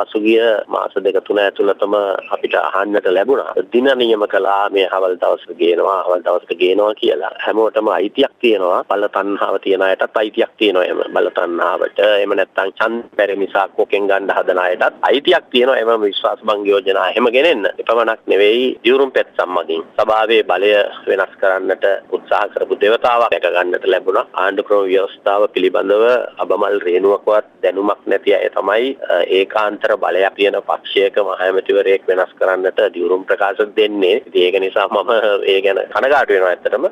පසුගිය මාස දෙක තුන ඇතුළතම අපිට අහන්නට ලැබුණා. දින නියම කළා මේ හවල් දවසට ගේනවා, හවල් දවසට ගේනවා කියලා. හැමෝටම අයිතියක් තියෙනවා. බල තණ්හාව තියන අයටත් අයිතියක් තියෙනවා එම බල තණ්හාවට. එහෙම නැත්නම් ඡන්ද බැරි නිසා කොකෙන් ගන්න හදන අයටත් අයිතියක් තියෙනවා එම විශ්වාස භංග යෝජනා එහෙම ගෙනෙන්න. එපමණක් නෙවෙයි දියුරුම් පෙත් සම්මගින් සභාවේ බලය වෙනස් කරන්නට උත්සාහ කරපු දෙවතාවක් දැක ගන්නට ලැබුණා. ආණ්ඩු ක්‍රම ව්‍යවස්ථාව පිළිබඳව අබමල් රේණුවකවත් දැනුමක් නැති අය තමයි ඒකාන්තර බලයක් තියෙන පක්ෂයක මහමැතිවරයෙක් වෙනස් කරන්නට දියුරුම් ප්‍රකාශ දෙන්නේ. ඉතින් ඒක නිසා මම ඒ ගැන කනගාටු වෙනවා ඇත්තටම.